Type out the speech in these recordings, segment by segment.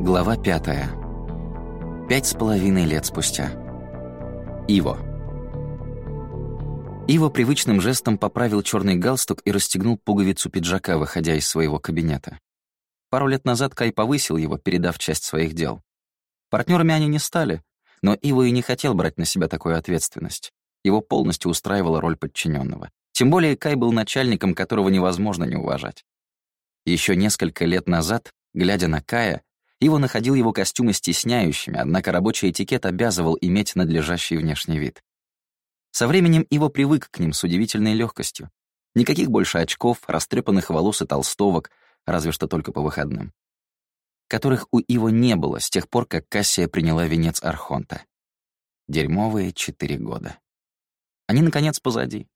Глава пятая. Пять с половиной лет спустя. Иво. Иво привычным жестом поправил черный галстук и расстегнул пуговицу пиджака, выходя из своего кабинета. Пару лет назад Кай повысил его, передав часть своих дел. Партнерами они не стали, но Иво и не хотел брать на себя такую ответственность. Его полностью устраивала роль подчиненного. Тем более Кай был начальником, которого невозможно не уважать. Еще несколько лет назад, глядя на Кая, Иво находил его костюмы стесняющими, однако рабочий этикет обязывал иметь надлежащий внешний вид. Со временем Иво привык к ним с удивительной легкостью. Никаких больше очков, растрепанных волос и толстовок, разве что только по выходным. Которых у Иво не было с тех пор, как Кассия приняла венец Архонта. Дерьмовые четыре года. Они, наконец, позади.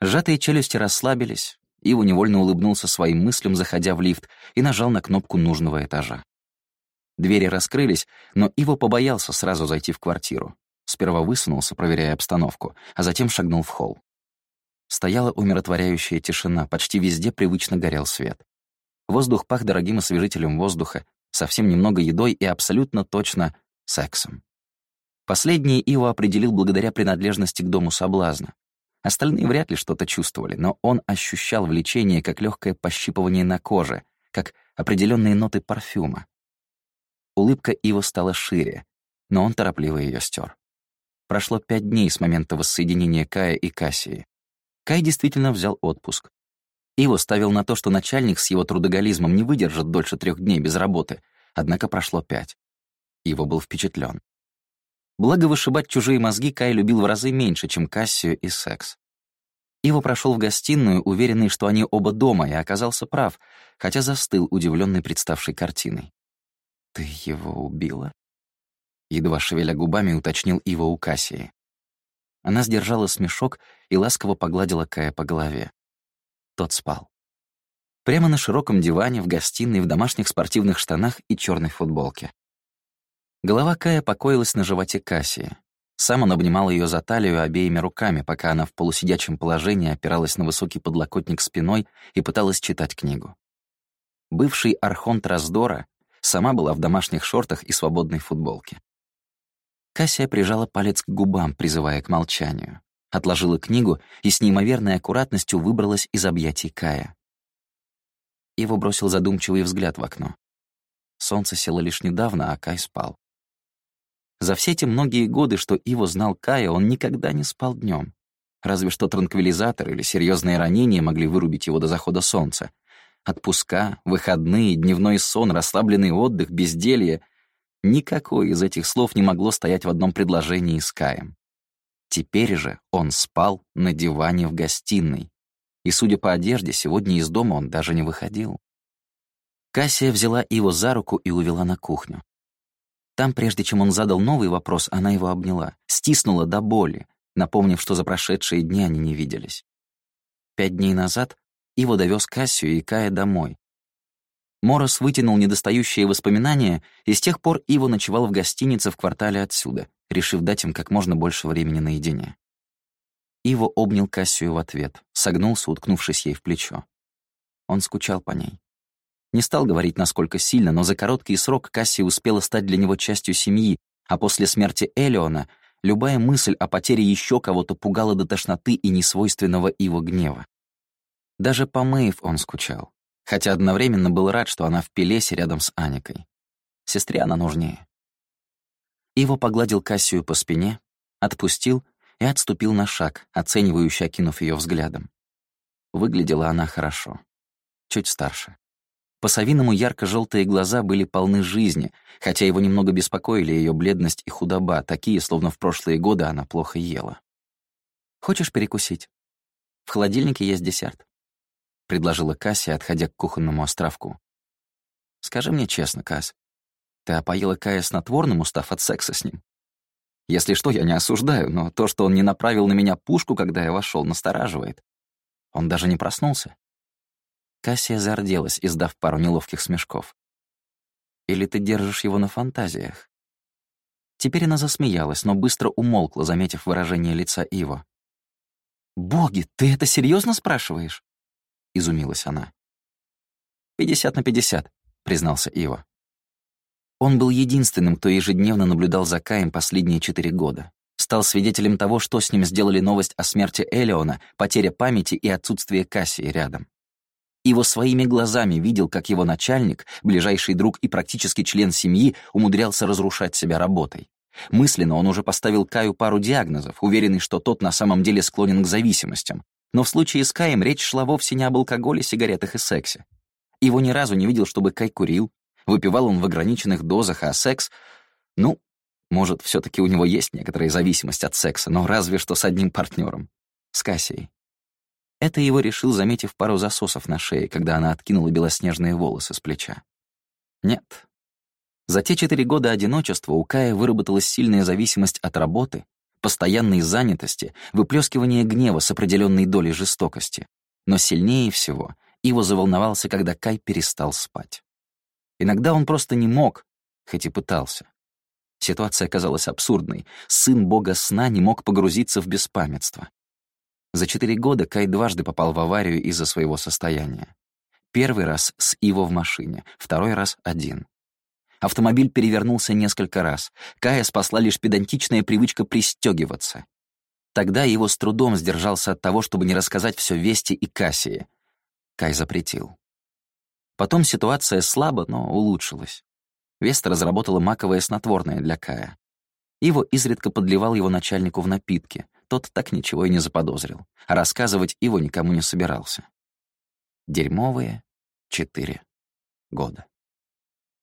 Сжатые челюсти расслабились, Ива невольно улыбнулся своим мыслям, заходя в лифт, и нажал на кнопку нужного этажа. Двери раскрылись, но Ива побоялся сразу зайти в квартиру. Сперва высунулся, проверяя обстановку, а затем шагнул в холл. Стояла умиротворяющая тишина, почти везде привычно горел свет. Воздух пах дорогим освежителем воздуха, совсем немного едой и абсолютно точно сексом. Последнее Ива определил благодаря принадлежности к дому соблазна. Остальные вряд ли что-то чувствовали, но он ощущал влечение как легкое пощипывание на коже, как определенные ноты парфюма. Улыбка Ива стала шире, но он торопливо ее стер. Прошло пять дней с момента воссоединения Кая и Кассии. Кай действительно взял отпуск. Иво ставил на то, что начальник с его трудоголизмом не выдержит дольше трех дней без работы, однако прошло пять. Иво был впечатлен. Благо, вышибать чужие мозги Кай любил в разы меньше, чем Кассию и секс. Иво прошел в гостиную, уверенный, что они оба дома, и оказался прав, хотя застыл, удивленный представшей картиной. «Ты его убила?» Едва шевеля губами, уточнил Иво у Кассии. Она сдержала смешок и ласково погладила Кая по голове. Тот спал. Прямо на широком диване, в гостиной, в домашних спортивных штанах и черной футболке. Голова Кая покоилась на животе Кассии. Сам он обнимал ее за талию обеими руками, пока она в полусидячем положении опиралась на высокий подлокотник спиной и пыталась читать книгу. Бывший архонт раздора сама была в домашних шортах и свободной футболке. Кассия прижала палец к губам, призывая к молчанию. Отложила книгу и с неимоверной аккуратностью выбралась из объятий Кая. Его бросил задумчивый взгляд в окно. Солнце село лишь недавно, а Кай спал. За все те многие годы, что Иво знал Кая, он никогда не спал днем. Разве что транквилизатор или серьезные ранения могли вырубить его до захода солнца. Отпуска, выходные, дневной сон, расслабленный отдых, безделье — никакое из этих слов не могло стоять в одном предложении с Каем. Теперь же он спал на диване в гостиной. И, судя по одежде, сегодня из дома он даже не выходил. Кассия взяла его за руку и увела на кухню. Там, прежде чем он задал новый вопрос, она его обняла, стиснула до боли, напомнив, что за прошедшие дни они не виделись. Пять дней назад Иво довез Кассию и Кая домой. Морос вытянул недостающие воспоминания, и с тех пор Иво ночевал в гостинице в квартале отсюда, решив дать им как можно больше времени наедине. Иво обнял Кассию в ответ, согнулся, уткнувшись ей в плечо. Он скучал по ней. Не стал говорить, насколько сильно, но за короткий срок Касси успела стать для него частью семьи, а после смерти Элеона любая мысль о потере еще кого-то пугала до тошноты и несвойственного его гнева. Даже по Мэйв он скучал, хотя одновременно был рад, что она в Пелесе рядом с Аникой. Сестре она нужнее. Иво погладил Кассию по спине, отпустил и отступил на шаг, оценивающе окинув ее взглядом. Выглядела она хорошо, чуть старше. По-совиному ярко-желтые глаза были полны жизни, хотя его немного беспокоили ее бледность и худоба, такие, словно в прошлые годы она плохо ела. «Хочешь перекусить? В холодильнике есть десерт», — предложила Кассия, отходя к кухонному островку. «Скажи мне честно, Касс, ты опоила Кая снотворным, устав от секса с ним? Если что, я не осуждаю, но то, что он не направил на меня пушку, когда я вошел, настораживает. Он даже не проснулся. Кассия зарделась, издав пару неловких смешков. «Или ты держишь его на фантазиях?» Теперь она засмеялась, но быстро умолкла, заметив выражение лица Иво. «Боги, ты это серьезно спрашиваешь?» — изумилась она. «Пятьдесят на пятьдесят», — признался Иво. Он был единственным, кто ежедневно наблюдал за Каем последние четыре года. Стал свидетелем того, что с ним сделали новость о смерти Элеона, потеря памяти и отсутствие Кассии рядом. Его своими глазами видел, как его начальник, ближайший друг и практически член семьи, умудрялся разрушать себя работой. Мысленно он уже поставил Каю пару диагнозов, уверенный, что тот на самом деле склонен к зависимостям. Но в случае с Каем речь шла вовсе не об алкоголе, сигаретах и сексе. Его ни разу не видел, чтобы Кай курил. Выпивал он в ограниченных дозах, а секс... Ну, может, все таки у него есть некоторая зависимость от секса, но разве что с одним партнером, С Кассией. Это его решил, заметив пару засосов на шее, когда она откинула белоснежные волосы с плеча. Нет. За те четыре года одиночества у Кая выработалась сильная зависимость от работы, постоянной занятости, выплескивания гнева с определенной долей жестокости. Но сильнее всего его заволновался, когда Кай перестал спать. Иногда он просто не мог, хоть и пытался. Ситуация казалась абсурдной. Сын бога сна не мог погрузиться в беспамятство. За четыре года Кай дважды попал в аварию из-за своего состояния. Первый раз с Иво в машине, второй раз один. Автомобиль перевернулся несколько раз. Кая спасла лишь педантичная привычка пристегиваться. Тогда его с трудом сдержался от того, чтобы не рассказать все Вести и Кассии. Кай запретил. Потом ситуация слабо, но улучшилась. Веста разработала маковое снотворное для Кая. Иво изредка подливал его начальнику в напитки, тот так ничего и не заподозрил, а рассказывать его никому не собирался. Дерьмовые четыре года.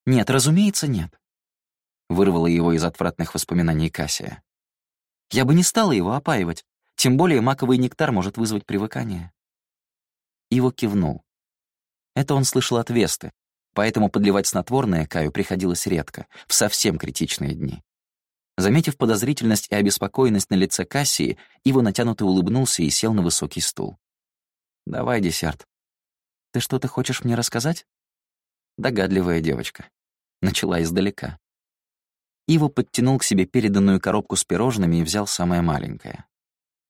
«Нет, разумеется, нет», — вырвала его из отвратных воспоминаний Кассия. «Я бы не стала его опаивать, тем более маковый нектар может вызвать привыкание». Иво кивнул. Это он слышал от Весты, поэтому подливать снотворное Каю приходилось редко, в совсем критичные дни. Заметив подозрительность и обеспокоенность на лице Кассии, Иво натянуто улыбнулся и сел на высокий стул. «Давай десерт. Ты что-то хочешь мне рассказать?» Догадливая девочка. Начала издалека. Иво подтянул к себе переданную коробку с пирожными и взял самое маленькое.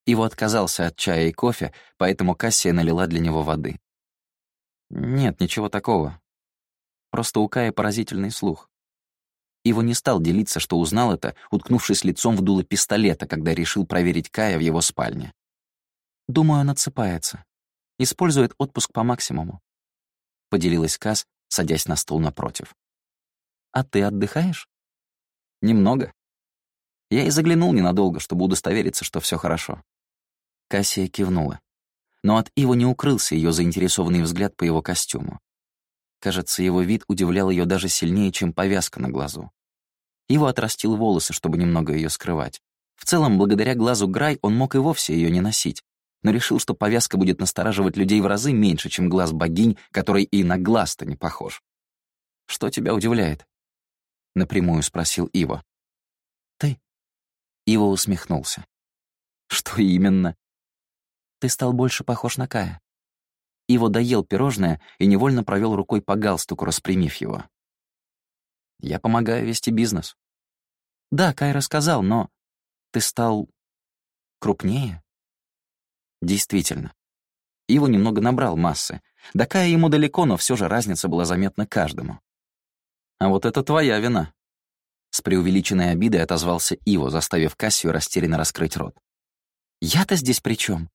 Иво отказался от чая и кофе, поэтому Кассия налила для него воды. «Нет, ничего такого. Просто у Кая поразительный слух. Иво не стал делиться, что узнал это, уткнувшись лицом в дуло пистолета, когда решил проверить Кая в его спальне. «Думаю, он отсыпается. Использует отпуск по максимуму», — поделилась Каз, садясь на стул напротив. «А ты отдыхаешь?» «Немного. Я и заглянул ненадолго, чтобы удостовериться, что все хорошо». Кассия кивнула. Но от Иво не укрылся ее заинтересованный взгляд по его костюму. Кажется, его вид удивлял ее даже сильнее, чем повязка на глазу. Его отрастил волосы, чтобы немного ее скрывать. В целом, благодаря глазу Грай он мог и вовсе ее не носить, но решил, что повязка будет настораживать людей в разы меньше, чем глаз богинь, который и на глаз-то не похож. «Что тебя удивляет?» — напрямую спросил Ива. «Ты». Ива усмехнулся. «Что именно?» «Ты стал больше похож на Кая. Иво доел пирожное и невольно провел рукой по галстуку, распрямив его. «Я помогаю вести бизнес». «Да, Кай рассказал, но ты стал крупнее?» «Действительно. Иво немного набрал массы. До Кая ему далеко, но все же разница была заметна каждому. А вот это твоя вина». С преувеличенной обидой отозвался Иво, заставив Кассию растерянно раскрыть рот. «Я-то здесь при чем?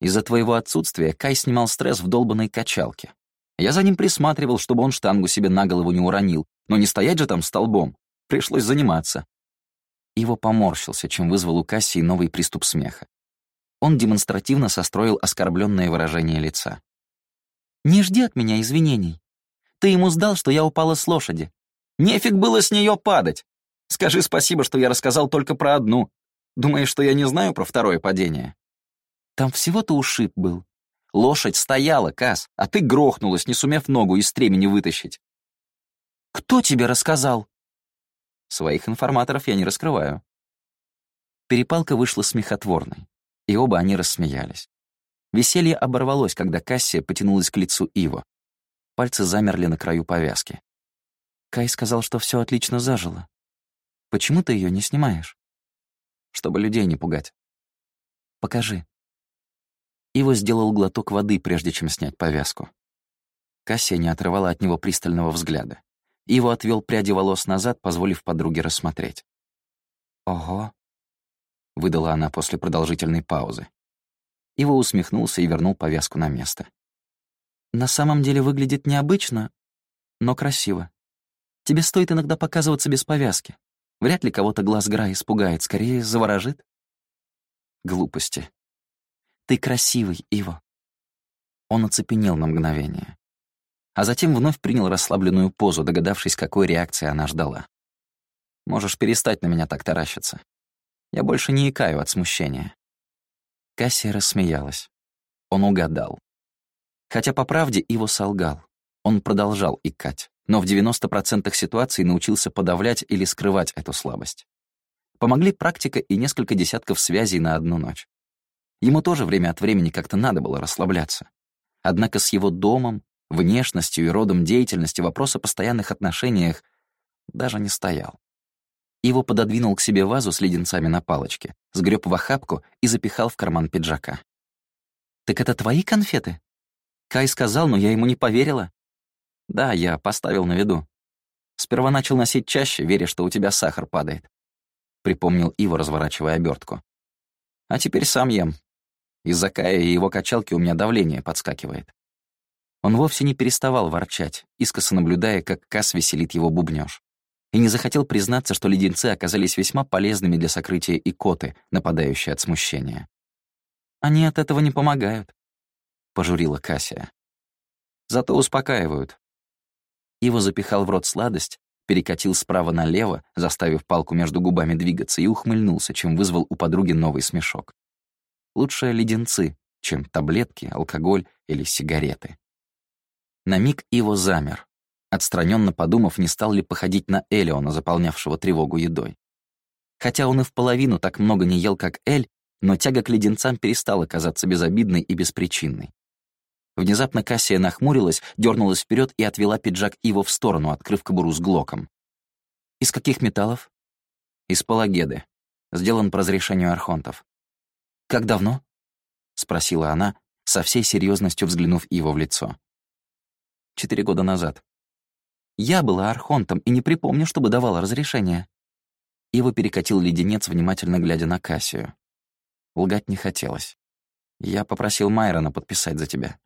Из-за твоего отсутствия Кай снимал стресс в долбанной качалке. Я за ним присматривал, чтобы он штангу себе на голову не уронил, но не стоять же там столбом. Пришлось заниматься. Его поморщился, чем вызвал у Кассии новый приступ смеха. Он демонстративно состроил оскорбленное выражение лица. «Не жди от меня извинений. Ты ему сдал, что я упала с лошади. Нефиг было с нее падать. Скажи спасибо, что я рассказал только про одну. Думаешь, что я не знаю про второе падение?» Там всего-то ушиб был. Лошадь стояла, Кас, а ты грохнулась, не сумев ногу из стремени вытащить. Кто тебе рассказал? Своих информаторов я не раскрываю. Перепалка вышла смехотворной, и оба они рассмеялись. Веселье оборвалось, когда Кассия потянулась к лицу Ива. Пальцы замерли на краю повязки. Кай сказал, что все отлично зажило. Почему ты ее не снимаешь? Чтобы людей не пугать. Покажи. Иво сделал глоток воды, прежде чем снять повязку. Кассия не отрывала от него пристального взгляда. Иво отвел пряди волос назад, позволив подруге рассмотреть. «Ого!» — выдала она после продолжительной паузы. Иво усмехнулся и вернул повязку на место. «На самом деле выглядит необычно, но красиво. Тебе стоит иногда показываться без повязки. Вряд ли кого-то глаз Гра испугает, скорее заворожит». Глупости. «Ты красивый, Иво». Он оцепенел на мгновение а затем вновь принял расслабленную позу, догадавшись, какой реакции она ждала. «Можешь перестать на меня так таращиться. Я больше не икаю от смущения». Кассия рассмеялась. Он угадал. Хотя, по правде, его солгал. Он продолжал икать, но в 90% ситуаций научился подавлять или скрывать эту слабость. Помогли практика и несколько десятков связей на одну ночь. Ему тоже время от времени как-то надо было расслабляться. Однако с его домом, внешностью и родом деятельности вопрос о постоянных отношениях даже не стоял. Его пододвинул к себе вазу с леденцами на палочке, сгреб в охапку и запихал в карман пиджака. «Так это твои конфеты?» Кай сказал, но я ему не поверила. «Да, я поставил на виду. Сперва начал носить чаще, веря, что у тебя сахар падает», — припомнил Ива, разворачивая обертку. «А теперь сам ем. Из-за Кая и его качалки у меня давление подскакивает». Он вовсе не переставал ворчать, искоса наблюдая, как Кас веселит его бубнёж. И не захотел признаться, что леденцы оказались весьма полезными для сокрытия икоты, нападающей от смущения. «Они от этого не помогают», — пожурила Кассия. «Зато успокаивают». Его запихал в рот сладость, перекатил справа налево, заставив палку между губами двигаться, и ухмыльнулся, чем вызвал у подруги новый смешок. Лучше леденцы, чем таблетки, алкоголь или сигареты. На миг Иво замер, отстраненно подумав, не стал ли походить на Элиона, заполнявшего тревогу едой. Хотя он и в половину так много не ел, как Эль, но тяга к леденцам перестала казаться безобидной и беспричинной. Внезапно Кассия нахмурилась, дернулась вперед и отвела пиджак Иво в сторону, открыв кобуру с глоком. «Из каких металлов?» «Из палагеды. Сделан по разрешению архонтов». «Как давно?» — спросила она, со всей серьезностью взглянув Иво в лицо четыре года назад. Я была архонтом и не припомню, чтобы давала разрешение. Его перекатил леденец, внимательно глядя на Кассию. Лгать не хотелось. Я попросил Майрона подписать за тебя.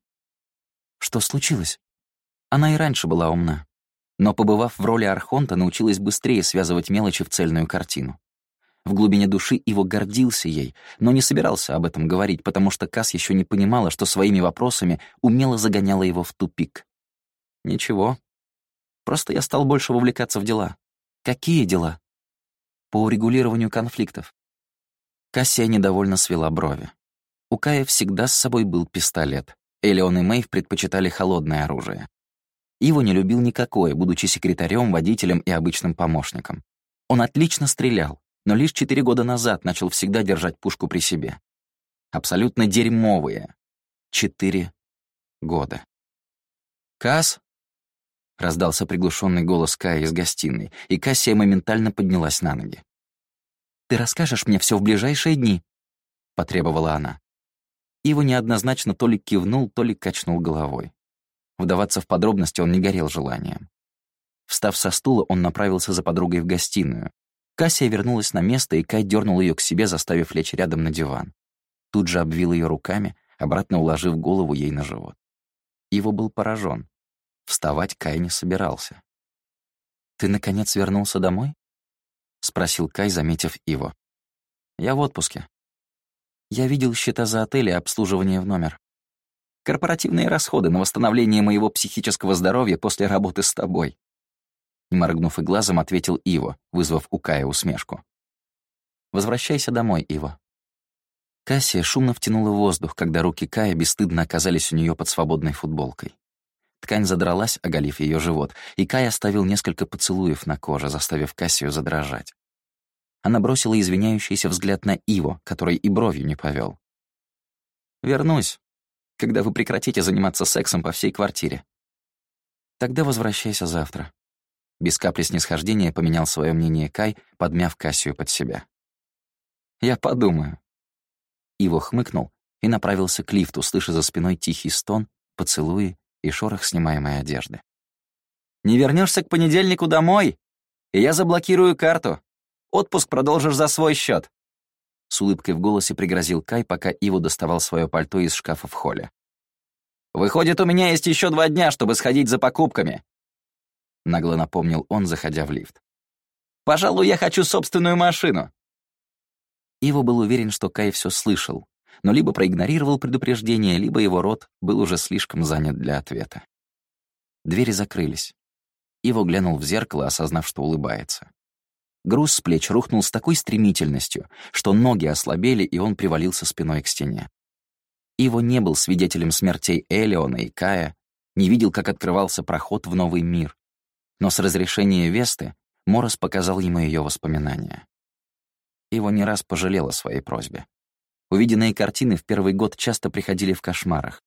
Что случилось? Она и раньше была умна. Но, побывав в роли Архонта, научилась быстрее связывать мелочи в цельную картину. В глубине души его гордился ей, но не собирался об этом говорить, потому что Кас еще не понимала, что своими вопросами умело загоняла его в тупик. Ничего. Просто я стал больше вовлекаться в дела. Какие дела? По урегулированию конфликтов. Кассия недовольно свела брови. У Кая всегда с собой был пистолет. Элеон и Мэйв предпочитали холодное оружие. Его не любил никакое, будучи секретарем, водителем и обычным помощником. Он отлично стрелял, но лишь четыре года назад начал всегда держать пушку при себе. Абсолютно дерьмовые. Четыре года. «Касс?» Раздался приглушенный голос Кая из гостиной, и Кассия моментально поднялась на ноги. «Ты расскажешь мне все в ближайшие дни?» — потребовала она. Ива неоднозначно то ли кивнул, то ли качнул головой. Вдаваться в подробности он не горел желанием. Встав со стула, он направился за подругой в гостиную. Кассия вернулась на место, и Кай дернул ее к себе, заставив лечь рядом на диван. Тут же обвил ее руками, обратно уложив голову ей на живот. Его был поражен. Вставать Кай не собирался. «Ты, наконец, вернулся домой?» — спросил Кай, заметив его. «Я в отпуске. Я видел счета за отель и обслуживание в номер. Корпоративные расходы на восстановление моего психического здоровья после работы с тобой». Не моргнув и глазом, ответил Иво, вызвав у Кая усмешку. «Возвращайся домой, Иво». Кассия шумно втянула воздух, когда руки Кая бесстыдно оказались у нее под свободной футболкой. Ткань задралась, оголив ее живот, и Кай оставил несколько поцелуев на коже, заставив Кассию задрожать. Она бросила извиняющийся взгляд на Иво, который и бровью не повел. «Вернусь, когда вы прекратите заниматься сексом по всей квартире. Тогда возвращайся завтра». Без капли снисхождения поменял свое мнение Кай, подмяв Кассию под себя. «Я подумаю». Иво хмыкнул и направился к лифту, слыша за спиной тихий стон, поцелуи и шорох снимаемой одежды. Не вернешься к понедельнику домой, и я заблокирую карту. Отпуск продолжишь за свой счет. С улыбкой в голосе пригрозил Кай, пока Иво доставал свое пальто из шкафа в холле. «Выходит, у меня есть еще два дня, чтобы сходить за покупками», — нагло напомнил он, заходя в лифт. «Пожалуй, я хочу собственную машину». Иво был уверен, что Кай все слышал, но либо проигнорировал предупреждение, либо его рот был уже слишком занят для ответа. Двери закрылись. Иво глянул в зеркало, осознав, что улыбается. Груз с плеч рухнул с такой стремительностью, что ноги ослабели, и он привалился спиной к стене. Иво не был свидетелем смертей Элеона и Кая, не видел, как открывался проход в новый мир. Но с разрешения Весты Морос показал ему ее воспоминания. Иво не раз пожалел о своей просьбе. Увиденные картины в первый год часто приходили в кошмарах.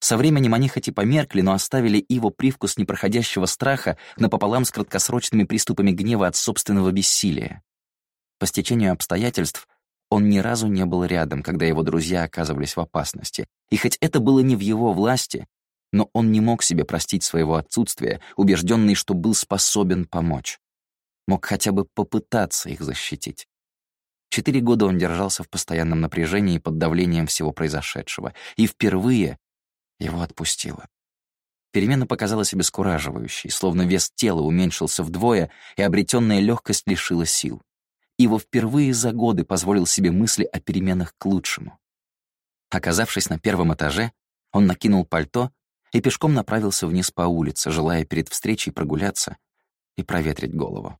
Со временем они хоть и померкли, но оставили Иво привкус непроходящего страха напополам с краткосрочными приступами гнева от собственного бессилия. По стечению обстоятельств он ни разу не был рядом, когда его друзья оказывались в опасности. И хоть это было не в его власти, но он не мог себе простить своего отсутствия, убежденный, что был способен помочь. Мог хотя бы попытаться их защитить. Четыре года он держался в постоянном напряжении под давлением всего произошедшего, и впервые его отпустило. Перемена показалась обескураживающей, словно вес тела уменьшился вдвое, и обретенная легкость лишила сил. Иво впервые за годы позволил себе мысли о переменах к лучшему. Оказавшись на первом этаже, он накинул пальто и пешком направился вниз по улице, желая перед встречей прогуляться и проветрить голову.